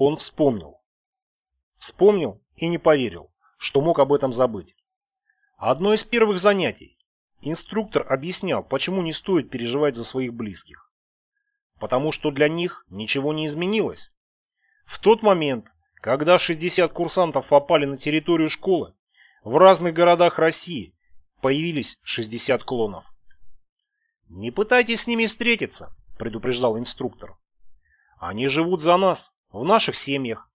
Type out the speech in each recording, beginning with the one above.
Он вспомнил. Вспомнил и не поверил, что мог об этом забыть. Одно из первых занятий. Инструктор объяснял, почему не стоит переживать за своих близких. Потому что для них ничего не изменилось. В тот момент, когда 60 курсантов попали на территорию школы, в разных городах России появились 60 клонов. «Не пытайтесь с ними встретиться», – предупреждал инструктор. «Они живут за нас, в наших семьях,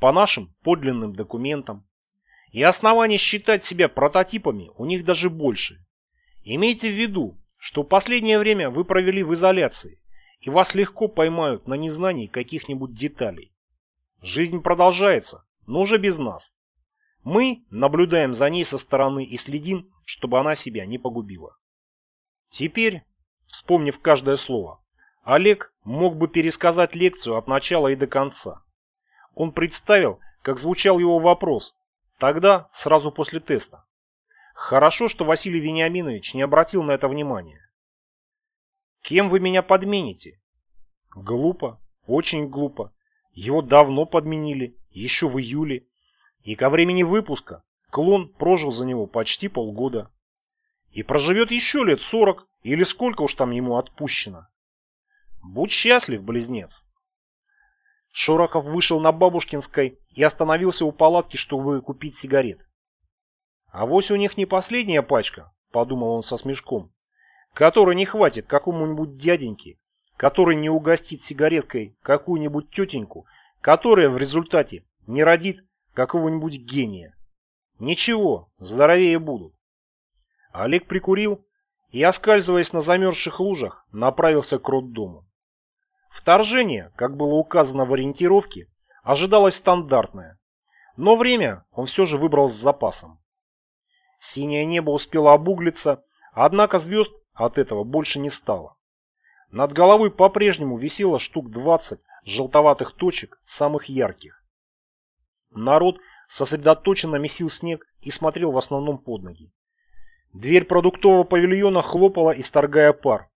по нашим подлинным документам. И оснований считать себя прототипами у них даже больше. Имейте в виду, что последнее время вы провели в изоляции, и вас легко поймают на незнании каких-нибудь деталей. Жизнь продолжается, но уже без нас. Мы наблюдаем за ней со стороны и следим, чтобы она себя не погубила. Теперь, вспомнив каждое слово, Олег мог бы пересказать лекцию от начала и до конца. Он представил, как звучал его вопрос, тогда, сразу после теста. Хорошо, что Василий Вениаминович не обратил на это внимания. «Кем вы меня подмените?» «Глупо, очень глупо. Его давно подменили, еще в июле. И ко времени выпуска клон прожил за него почти полгода. И проживет еще лет сорок, или сколько уж там ему отпущено. Будь счастлив, близнец. Шорохов вышел на Бабушкинской и остановился у палатки, чтобы купить сигарет. А вось у них не последняя пачка, подумал он со смешком, которой не хватит какому-нибудь дяденьке который не угостит сигареткой какую-нибудь тетеньку, которая в результате не родит какого-нибудь гения. Ничего, здоровее будут. Олег прикурил и, оскальзываясь на замерзших лужах, направился к роддому. Вторжение, как было указано в ориентировке, ожидалось стандартное, но время он все же выбрал с запасом. Синее небо успело обуглиться, однако звезд от этого больше не стало. Над головой по-прежнему висело штук 20 желтоватых точек, самых ярких. Народ сосредоточенно месил снег и смотрел в основном под ноги. Дверь продуктового павильона хлопала, исторгая пар.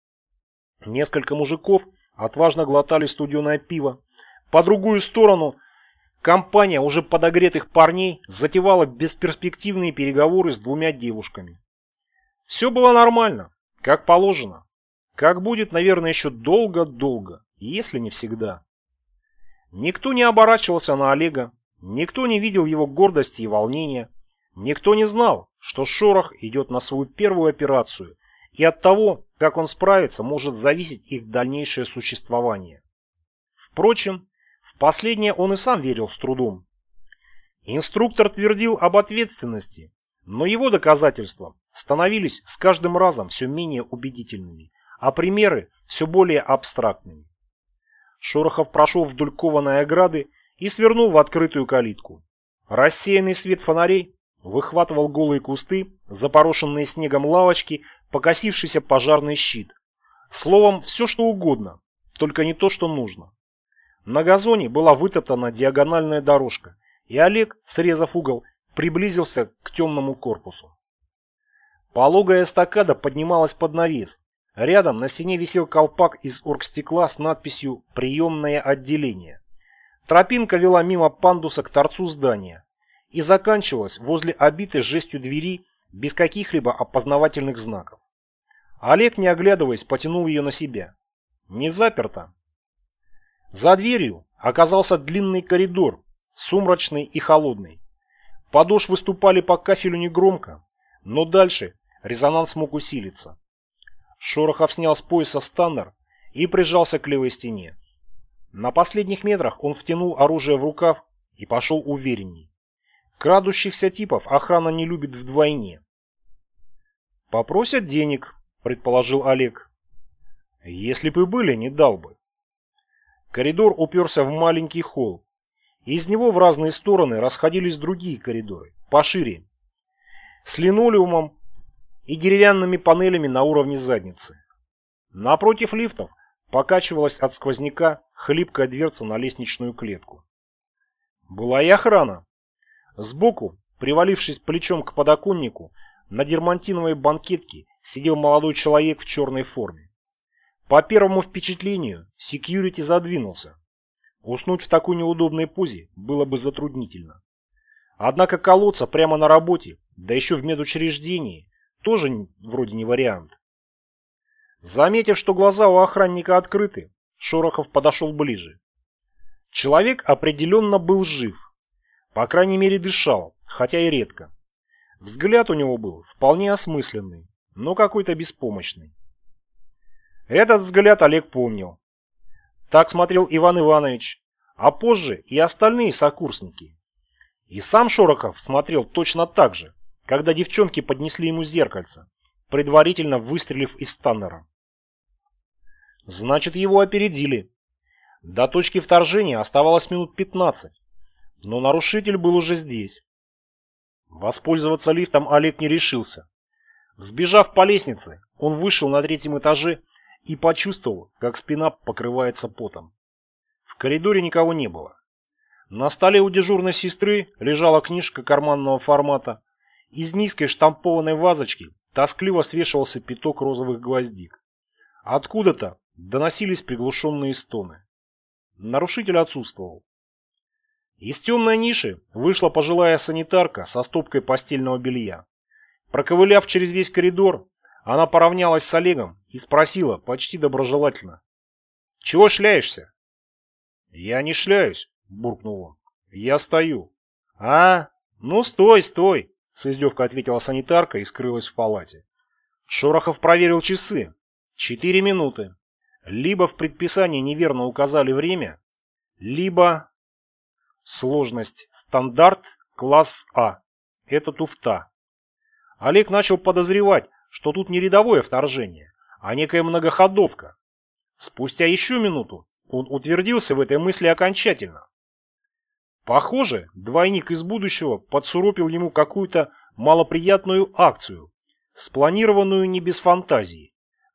Несколько мужиков отважно глотали студеное пиво. По другую сторону компания уже подогретых парней затевала бесперспективные переговоры с двумя девушками. Все было нормально, как положено. Как будет, наверное, еще долго-долго, если не всегда. Никто не оборачивался на Олега, никто не видел его гордости и волнения, никто не знал, что Шорох идет на свою первую операцию, и от того, как он справится, может зависеть их дальнейшее существование. Впрочем, в последнее он и сам верил с трудом. Инструктор твердил об ответственности, но его доказательства становились с каждым разом все менее убедительными, а примеры все более абстрактными. Шорохов прошел вдоль кованой ограды и свернул в открытую калитку. Рассеянный свет фонарей выхватывал голые кусты, запорошенные снегом лавочки, покосившийся пожарный щит. Словом, все что угодно, только не то, что нужно. На газоне была вытоптана диагональная дорожка, и Олег, срезав угол, приблизился к темному корпусу. Пологая эстакада поднималась под навес, Рядом на стене висел колпак из оргстекла с надписью «Приемное отделение». Тропинка вела мимо пандуса к торцу здания и заканчивалась возле обитой жестью двери без каких-либо опознавательных знаков. Олег, не оглядываясь, потянул ее на себя. Не заперто. За дверью оказался длинный коридор, сумрачный и холодный. Подошвы выступали по кафелю негромко, но дальше резонанс мог усилиться. Шорохов снял с пояса станнер и прижался к левой стене. На последних метрах он втянул оружие в рукав и пошел уверенней. Крадущихся типов охрана не любит вдвойне. «Попросят денег», — предположил Олег. «Если бы были, не дал бы». Коридор уперся в маленький холл. Из него в разные стороны расходились другие коридоры, пошире. С линолеумом и деревянными панелями на уровне задницы. Напротив лифтов покачивалась от сквозняка хлипкая дверца на лестничную клетку. Была и охрана. Сбоку, привалившись плечом к подоконнику, на дермантиновой банкетке сидел молодой человек в черной форме. По первому впечатлению, секьюрити задвинулся. Уснуть в такой неудобной позе было бы затруднительно. Однако колоться прямо на работе, да еще в медучреждении, тоже вроде не вариант. Заметив, что глаза у охранника открыты, Шорохов подошел ближе. Человек определенно был жив. По крайней мере дышал, хотя и редко. Взгляд у него был вполне осмысленный, но какой-то беспомощный. Этот взгляд Олег помнил. Так смотрел Иван Иванович, а позже и остальные сокурсники. И сам Шорохов смотрел точно так же, когда девчонки поднесли ему зеркальце, предварительно выстрелив из Таннера. Значит, его опередили. До точки вторжения оставалось минут 15, но нарушитель был уже здесь. Воспользоваться лифтом Олег не решился. Сбежав по лестнице, он вышел на третьем этаже и почувствовал, как спина покрывается потом. В коридоре никого не было. На столе у дежурной сестры лежала книжка карманного формата. Из низкой штампованной вазочки тоскливо свешивался пяток розовых гвоздик. Откуда-то доносились приглушенные стоны. Нарушитель отсутствовал. Из темной ниши вышла пожилая санитарка со стопкой постельного белья. Проковыляв через весь коридор, она поравнялась с Олегом и спросила почти доброжелательно. «Чего шляешься?» «Я не шляюсь», — буркнул он. «Я стою». «А, ну стой, стой», — с издевкой ответила санитарка и скрылась в палате. Шорохов проверил часы. Четыре минуты. Либо в предписании неверно указали время, либо Сложность стандарт класс А. Это туфта. Олег начал подозревать, что тут не рядовое вторжение, а некая многоходовка. Спустя еще минуту он утвердился в этой мысли окончательно. Похоже, двойник из будущего подсуропил ему какую-то малоприятную акцию, спланированную не без фантазии.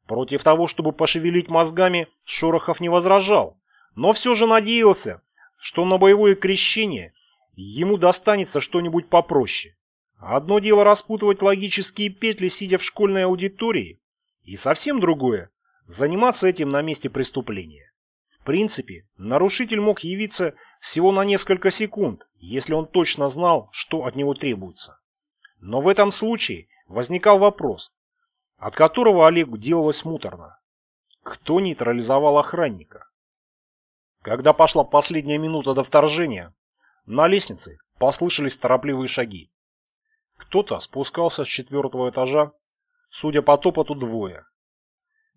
Против того, чтобы пошевелить мозгами, Шорохов не возражал, но все же надеялся, что на боевое крещение ему достанется что-нибудь попроще. Одно дело распутывать логические петли, сидя в школьной аудитории, и совсем другое – заниматься этим на месте преступления. В принципе, нарушитель мог явиться всего на несколько секунд, если он точно знал, что от него требуется. Но в этом случае возникал вопрос, от которого Олегу делалось муторно. Кто нейтрализовал охранника? Когда пошла последняя минута до вторжения, на лестнице послышались торопливые шаги. Кто-то спускался с четвертого этажа, судя по топоту, двое.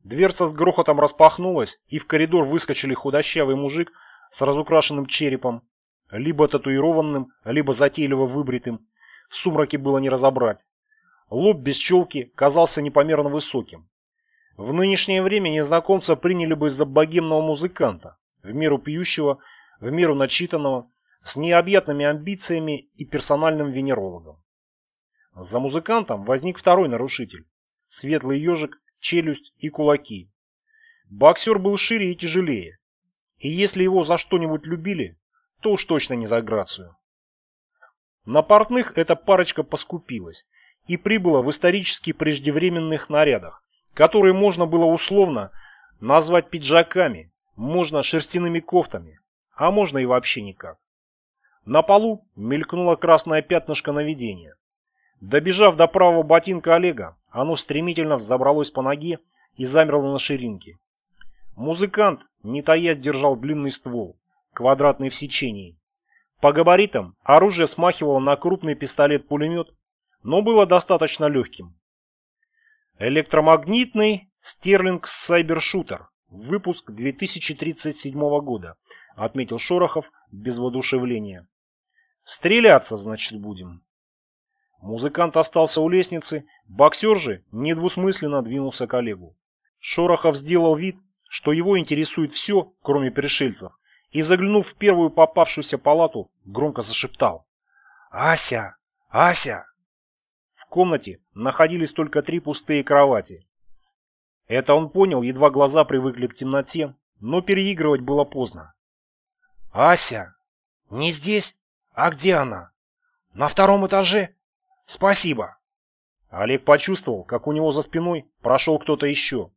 Дверца с грохотом распахнулась, и в коридор выскочили худощавый мужик с разукрашенным черепом, либо татуированным, либо затейливо выбритым. В сумраке было не разобрать. Лоб без челки казался непомерно высоким. В нынешнее время незнакомца приняли бы за богемного музыканта, в меру пьющего, в меру начитанного, с необъятными амбициями и персональным венерологом. За музыкантом возник второй нарушитель. Светлый ежик, челюсть и кулаки. Боксер был шире и тяжелее. И если его за что-нибудь любили, то уж точно не за грацию. На портных эта парочка поскупилась и прибыла в исторически преждевременных нарядах, которые можно было условно назвать пиджаками, можно шерстяными кофтами, а можно и вообще никак. На полу мелькнуло красное пятнышко наведения. Добежав до правого ботинка Олега, оно стремительно взобралось по ноге и замерло на ширинке. Музыкант, не таясь, держал длинный ствол, квадратный в сечении. По габаритам оружие смахивало на крупный пистолет-пулемет, но было достаточно легким. Электромагнитный Стерлинг Сайбершутер Выпуск 2037 года, отметил Шорохов без воодушевления. Стреляться, значит, будем. Музыкант остался у лестницы, боксер же недвусмысленно двинулся к Олегу. Шорохов сделал вид, что его интересует все, кроме пришельцев, и, заглянув в первую попавшуюся палату, громко зашептал. «Ася! Ася!» В комнате находились только три пустые кровати. Это он понял, едва глаза привыкли к темноте, но переигрывать было поздно. «Ася! Не здесь? А где она? На втором этаже? Спасибо!» Олег почувствовал, как у него за спиной прошел кто-то еще.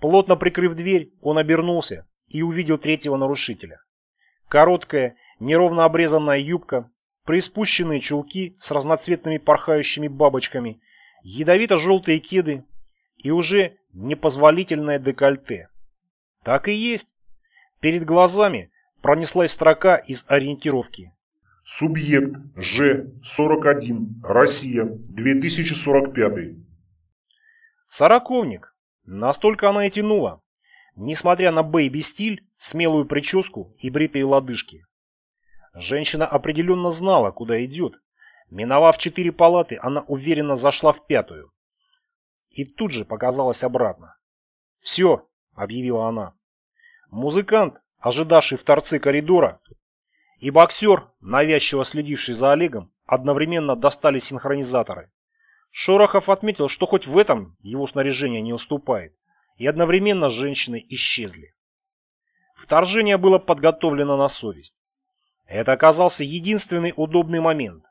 Плотно прикрыв дверь, он обернулся и увидел третьего нарушителя. Короткая, неровно обрезанная юбка, приспущенные чулки с разноцветными порхающими бабочками, ядовито-желтые кеды и уже непозволительное декольте. Так и есть. Перед глазами пронеслась строка из ориентировки. Субъект Ж-41, Россия, 2045. Сороковник. Настолько она и тянула. Несмотря на бэйби-стиль, смелую прическу и бритые лодыжки. Женщина определенно знала, куда идет. Миновав четыре палаты, она уверенно зашла в пятую. И тут же показалась обратно. «Все», — объявила она. Музыкант, ожидавший в торце коридора, и боксер, навязчиво следивший за Олегом, одновременно достали синхронизаторы. Шорохов отметил, что хоть в этом его снаряжение не уступает, и одновременно женщины исчезли. Вторжение было подготовлено на совесть. Это оказался единственный удобный момент.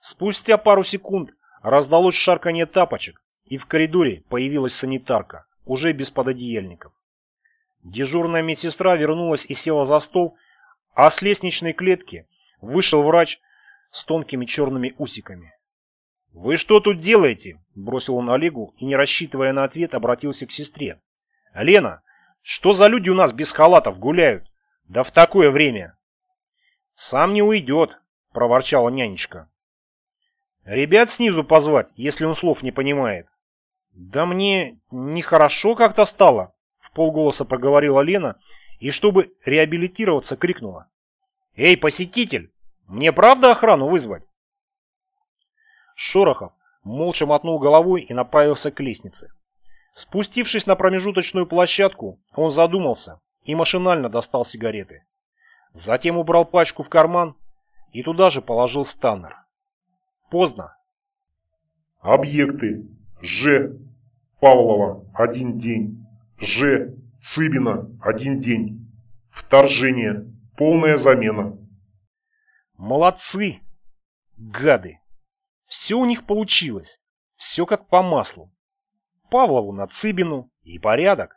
Спустя пару секунд раздалось шарканье тапочек, и в коридоре появилась санитарка, уже без пододеяльников. Дежурная медсестра вернулась и села за стол, а с лестничной клетки вышел врач с тонкими черными усиками. «Вы что тут делаете?» – бросил он Олегу и, не рассчитывая на ответ, обратился к сестре. «Лена, что за люди у нас без халатов гуляют? Да в такое время!» «Сам не уйдет», – проворчала нянечка. «Ребят снизу позвать, если он слов не понимает». «Да мне нехорошо как-то стало», – в полголоса проговорила Лена и, чтобы реабилитироваться, крикнула. «Эй, посетитель, мне правда охрану вызвать?» Шорохов молча мотнул головой и направился к лестнице. Спустившись на промежуточную площадку, он задумался и машинально достал сигареты. Затем убрал пачку в карман и туда же положил станнер. Поздно. Объекты. Ж. Павлова. Один день. Ж. Цыбина. Один день. Вторжение. Полная замена. Молодцы. Гады. Все у них получилось. Все как по маслу. Павлову на Цыбину и порядок.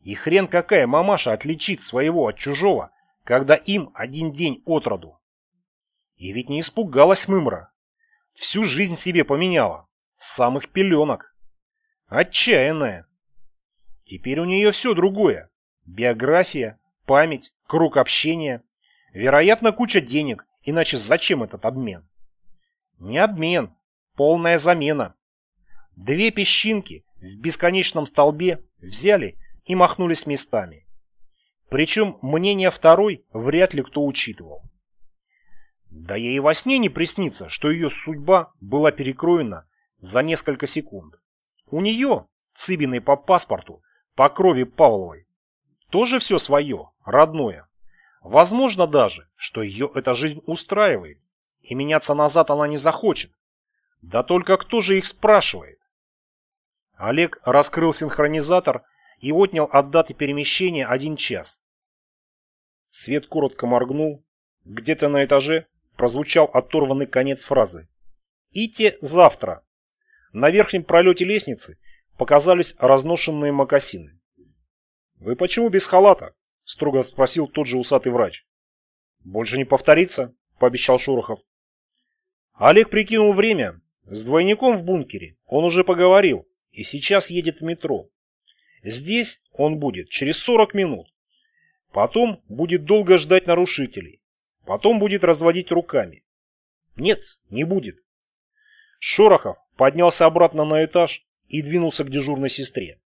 И хрен какая мамаша отличит своего от чужого, когда им один день от роду. И ведь не испугалась Мымра. Всю жизнь себе поменяла. С самых пеленок. Отчаянная. Теперь у нее все другое. Биография, память, круг общения. Вероятно, куча денег, иначе зачем этот обмен? Не обмен, полная замена. Две песчинки в бесконечном столбе взяли и махнулись местами. Причем мнение второй вряд ли кто учитывал. Да ей во сне не приснится, что ее судьба была перекроена за несколько секунд. У нее, Цыбиной по паспорту, по крови Павловой, тоже все свое, родное. Возможно даже, что ее эта жизнь устраивает, и меняться назад она не захочет. Да только кто же их спрашивает? Олег раскрыл синхронизатор и отнял от даты перемещения один час. Свет коротко моргнул. Где-то на этаже прозвучал оторванный конец фразы. «Ите завтра». На верхнем пролете лестницы показались разношенные мокасины. «Вы почему без халата?» – строго спросил тот же усатый врач. «Больше не повторится», – пообещал Шорохов. Олег прикинул время. С двойником в бункере он уже поговорил и сейчас едет в метро. Здесь он будет через 40 минут. Потом будет долго ждать нарушителей. Потом будет разводить руками. Нет, не будет. Шорохов поднялся обратно на этаж и двинулся к дежурной сестре.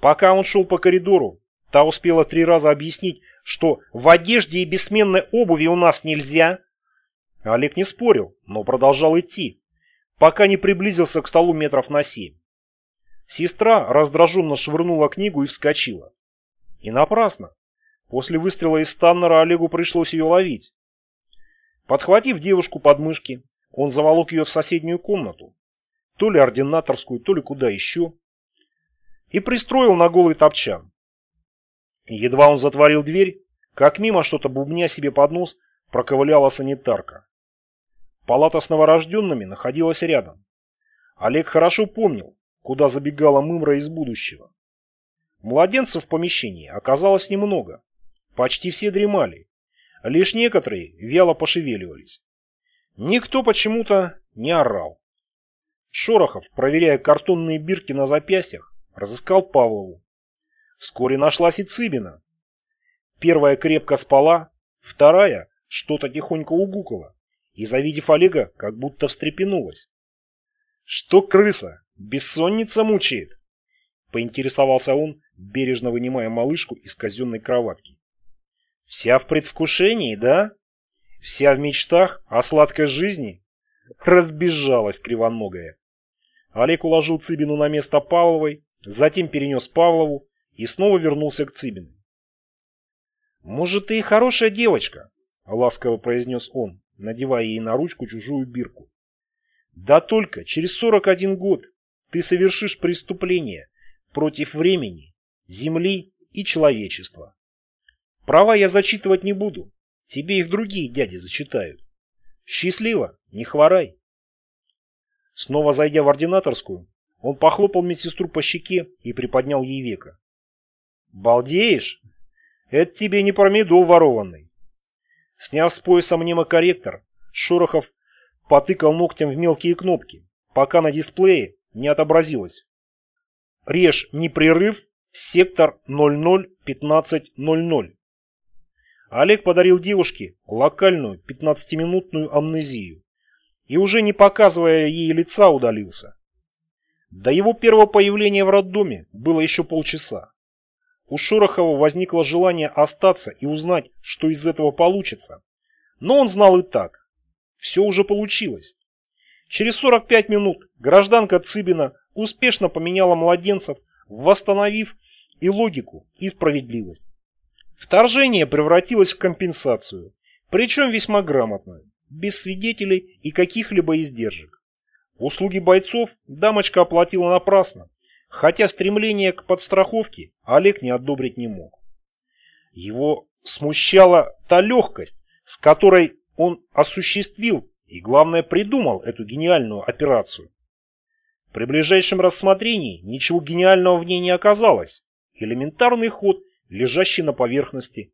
Пока он шел по коридору, та успела три раза объяснить, что в одежде и бессменной обуви у нас нельзя. Олег не спорил, но продолжал идти, пока не приблизился к столу метров на семь. Сестра раздраженно швырнула книгу и вскочила. И напрасно. После выстрела из Станнера Олегу пришлось ее ловить. Подхватив девушку под мышки, он заволок ее в соседнюю комнату, то ли ординаторскую, то ли куда еще, и пристроил на голый топчан. Едва он затворил дверь, как мимо что-то бубня себе под нос проковыляла санитарка. Палата с новорожденными находилась рядом. Олег хорошо помнил, куда забегала Мымра из будущего. Младенцев в помещении оказалось немного. Почти все дремали. Лишь некоторые вяло пошевеливались. Никто почему-то не орал. Шорохов, проверяя картонные бирки на запястьях, разыскал Павлову. Вскоре нашлась и Цыбина. Первая крепко спала, вторая что-то тихонько угукала и, завидев Олега, как будто встрепенулась. «Что крыса? Бессонница мучает?» Поинтересовался он, бережно вынимая малышку из казенной кроватки. «Вся в предвкушении, да? Вся в мечтах о сладкой жизни?» Разбежалась кривоногая. Олег уложил Цыбину на место Павловой, затем перенес Павлову и снова вернулся к Цыбиной. «Может, ты и хорошая девочка?» — ласково произнес он, надевая ей на ручку чужую бирку. «Да только через сорок один год ты совершишь преступление против времени, земли и человечества. Права я зачитывать не буду, тебе их другие дяди зачитают. Счастливо, не хворай!» Снова зайдя в ординаторскую, он похлопал медсестру по щеке и приподнял ей веко. «Балдеешь? Это тебе не промедол ворованный». Сняв с пояса мнемокорректор, Шорохов потыкал ногтем в мелкие кнопки, пока на дисплее не отобразилось. Режь непрерыв, сектор 001500. Олег подарил девушке локальную 15-минутную амнезию и уже не показывая ей лица удалился. До его первого появления в роддоме было еще полчаса. У Шорохова возникло желание остаться и узнать, что из этого получится. Но он знал и так. Все уже получилось. Через 45 минут гражданка Цыбина успешно поменяла младенцев, восстановив и логику, и справедливость. Вторжение превратилось в компенсацию, причем весьма грамотную без свидетелей и каких-либо издержек. Услуги бойцов дамочка оплатила напрасно, хотя стремление к подстраховке Олег не одобрить не мог. Его смущала та легкость, с которой он осуществил и, главное, придумал эту гениальную операцию. При ближайшем рассмотрении ничего гениального в ней не оказалось. Элементарный ход, лежащий на поверхности.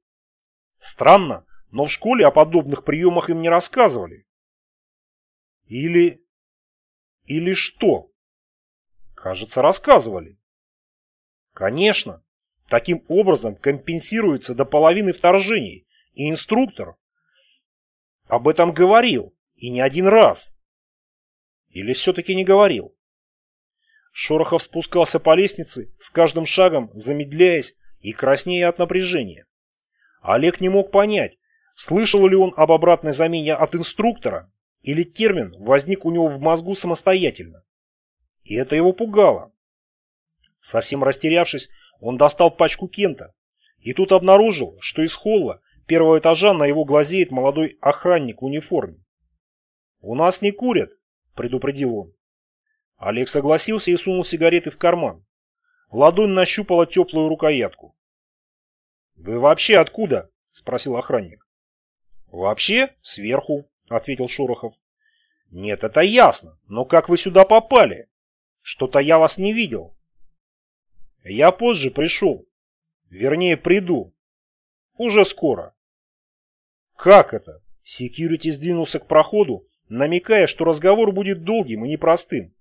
Странно, но в школе о подобных приемах им не рассказывали. Или... Или что? Кажется, рассказывали. Конечно, таким образом компенсируется до половины вторжений, и инструктор об этом говорил, и не один раз. Или все-таки не говорил? Шорохов спускался по лестнице, с каждым шагом замедляясь и краснея от напряжения. Олег не мог понять, Слышал ли он об обратной замене от инструктора, или термин возник у него в мозгу самостоятельно? И это его пугало. Совсем растерявшись, он достал пачку Кента, и тут обнаружил, что из холла первого этажа на его глазеет молодой охранник в униформе. «У нас не курят», — предупредил он. Олег согласился и сунул сигареты в карман. Ладонь нащупала теплую рукоятку. «Вы вообще откуда?» — спросил охранник. «Вообще, сверху», — ответил Шорохов. «Нет, это ясно, но как вы сюда попали? Что-то я вас не видел». «Я позже пришел. Вернее, приду. Уже скоро». «Как это?» Секьюрити сдвинулся к проходу, намекая, что разговор будет долгим и непростым.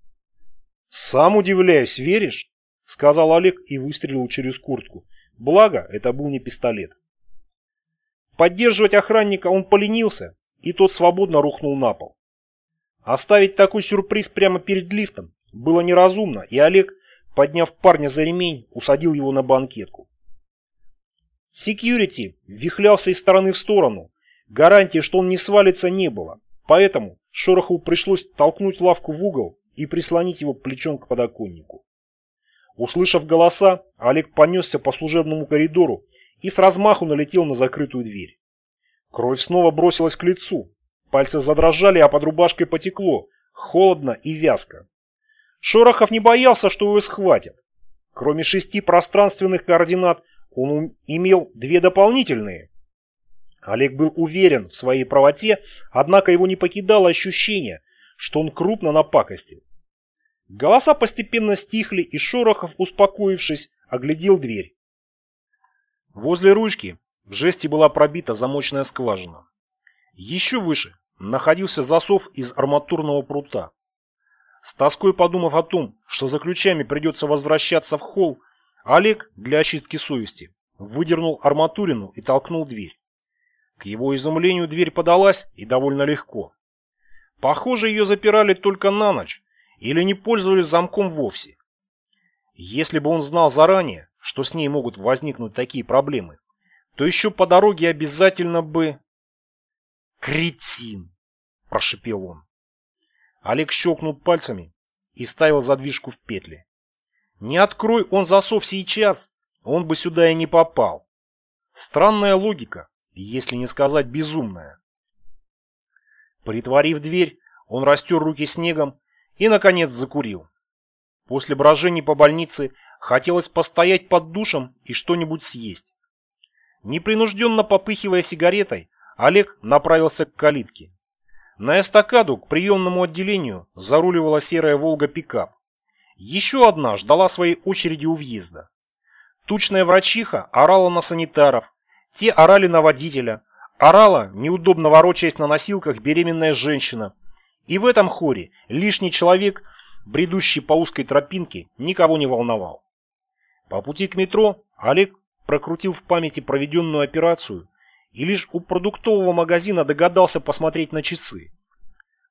«Сам удивляюсь, веришь?» — сказал Олег и выстрелил через куртку. Благо, это был не пистолет. Поддерживать охранника он поленился, и тот свободно рухнул на пол. Оставить такой сюрприз прямо перед лифтом было неразумно, и Олег, подняв парня за ремень, усадил его на банкетку. Секьюрити вихлялся из стороны в сторону. Гарантии, что он не свалится, не было. Поэтому Шорохову пришлось толкнуть лавку в угол и прислонить его плечом к подоконнику. Услышав голоса, Олег понесся по служебному коридору и с размаху налетел на закрытую дверь. Кровь снова бросилась к лицу. Пальцы задрожали, а под рубашкой потекло. Холодно и вязко. Шорохов не боялся, что его схватят. Кроме шести пространственных координат, он имел две дополнительные. Олег был уверен в своей правоте, однако его не покидало ощущение, что он крупно напакостил. Голоса постепенно стихли, и Шорохов, успокоившись, оглядел дверь. Возле ручки В жесте была пробита замочная скважина. Еще выше находился засов из арматурного прута. С тоской подумав о том, что за ключами придется возвращаться в холл, Олег для очистки совести выдернул арматурину и толкнул дверь. К его изумлению дверь подалась и довольно легко. Похоже, ее запирали только на ночь или не пользовались замком вовсе. Если бы он знал заранее, что с ней могут возникнуть такие проблемы, то еще по дороге обязательно бы... «Кретин!» – прошипел он. Олег щелкнул пальцами и ставил задвижку в петли. Не открой он засов сейчас, он бы сюда и не попал. Странная логика, если не сказать безумная. Притворив дверь, он растер руки снегом и, наконец, закурил. После брожений по больнице хотелось постоять под душем и что-нибудь съесть. Непринужденно попыхивая сигаретой, Олег направился к калитке. На эстакаду к приемному отделению заруливала серая «Волга-пикап». Еще одна ждала своей очереди у въезда. Тучная врачиха орала на санитаров, те орали на водителя, орала, неудобно ворочаясь на носилках, беременная женщина. И в этом хоре лишний человек, бредущий по узкой тропинке, никого не волновал. По пути к метро Олег прокрутил в памяти проведенную операцию и лишь у продуктового магазина догадался посмотреть на часы.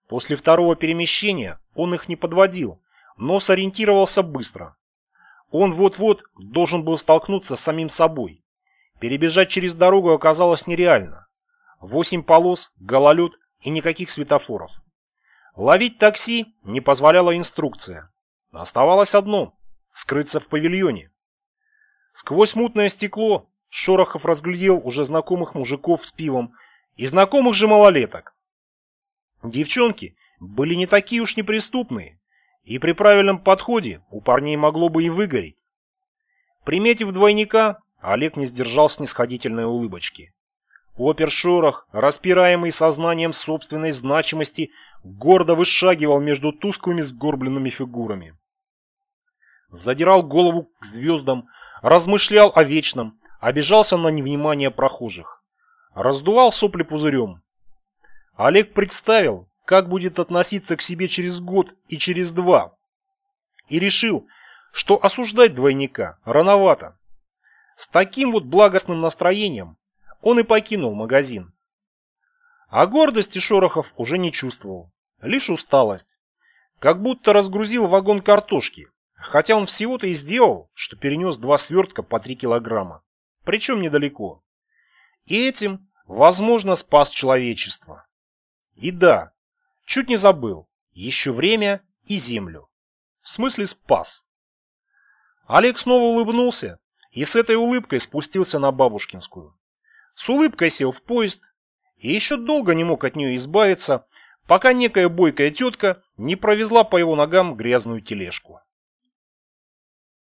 После второго перемещения он их не подводил, но сориентировался быстро. Он вот-вот должен был столкнуться с самим собой. Перебежать через дорогу оказалось нереально. Восемь полос, гололед и никаких светофоров. Ловить такси не позволяла инструкция. Оставалось одно – скрыться в павильоне. Сквозь мутное стекло Шорохов разглядел уже знакомых мужиков с пивом и знакомых же малолеток. Девчонки были не такие уж неприступные, и при правильном подходе у парней могло бы и выгореть. Приметив двойника, Олег не сдержал снисходительной улыбочки. Опер Шорох, распираемый сознанием собственной значимости, гордо вышагивал между тусклыми сгорбленными фигурами. Задирал голову к звездам, размышлял о вечном, обижался на невнимание прохожих. Раздувал сопли пузырем. Олег представил, как будет относиться к себе через год и через два. И решил, что осуждать двойника рановато. С таким вот благостным настроением он и покинул магазин. А гордости Шорохов уже не чувствовал, лишь усталость. Как будто разгрузил вагон картошки, хотя он всего-то и сделал, что перенес два свертка по три килограмма причем недалеко. И этим, возможно, спас человечество. И да, чуть не забыл, еще время и землю. В смысле спас. Олег снова улыбнулся и с этой улыбкой спустился на Бабушкинскую. С улыбкой сел в поезд и еще долго не мог от нее избавиться, пока некая бойкая тетка не провезла по его ногам грязную тележку.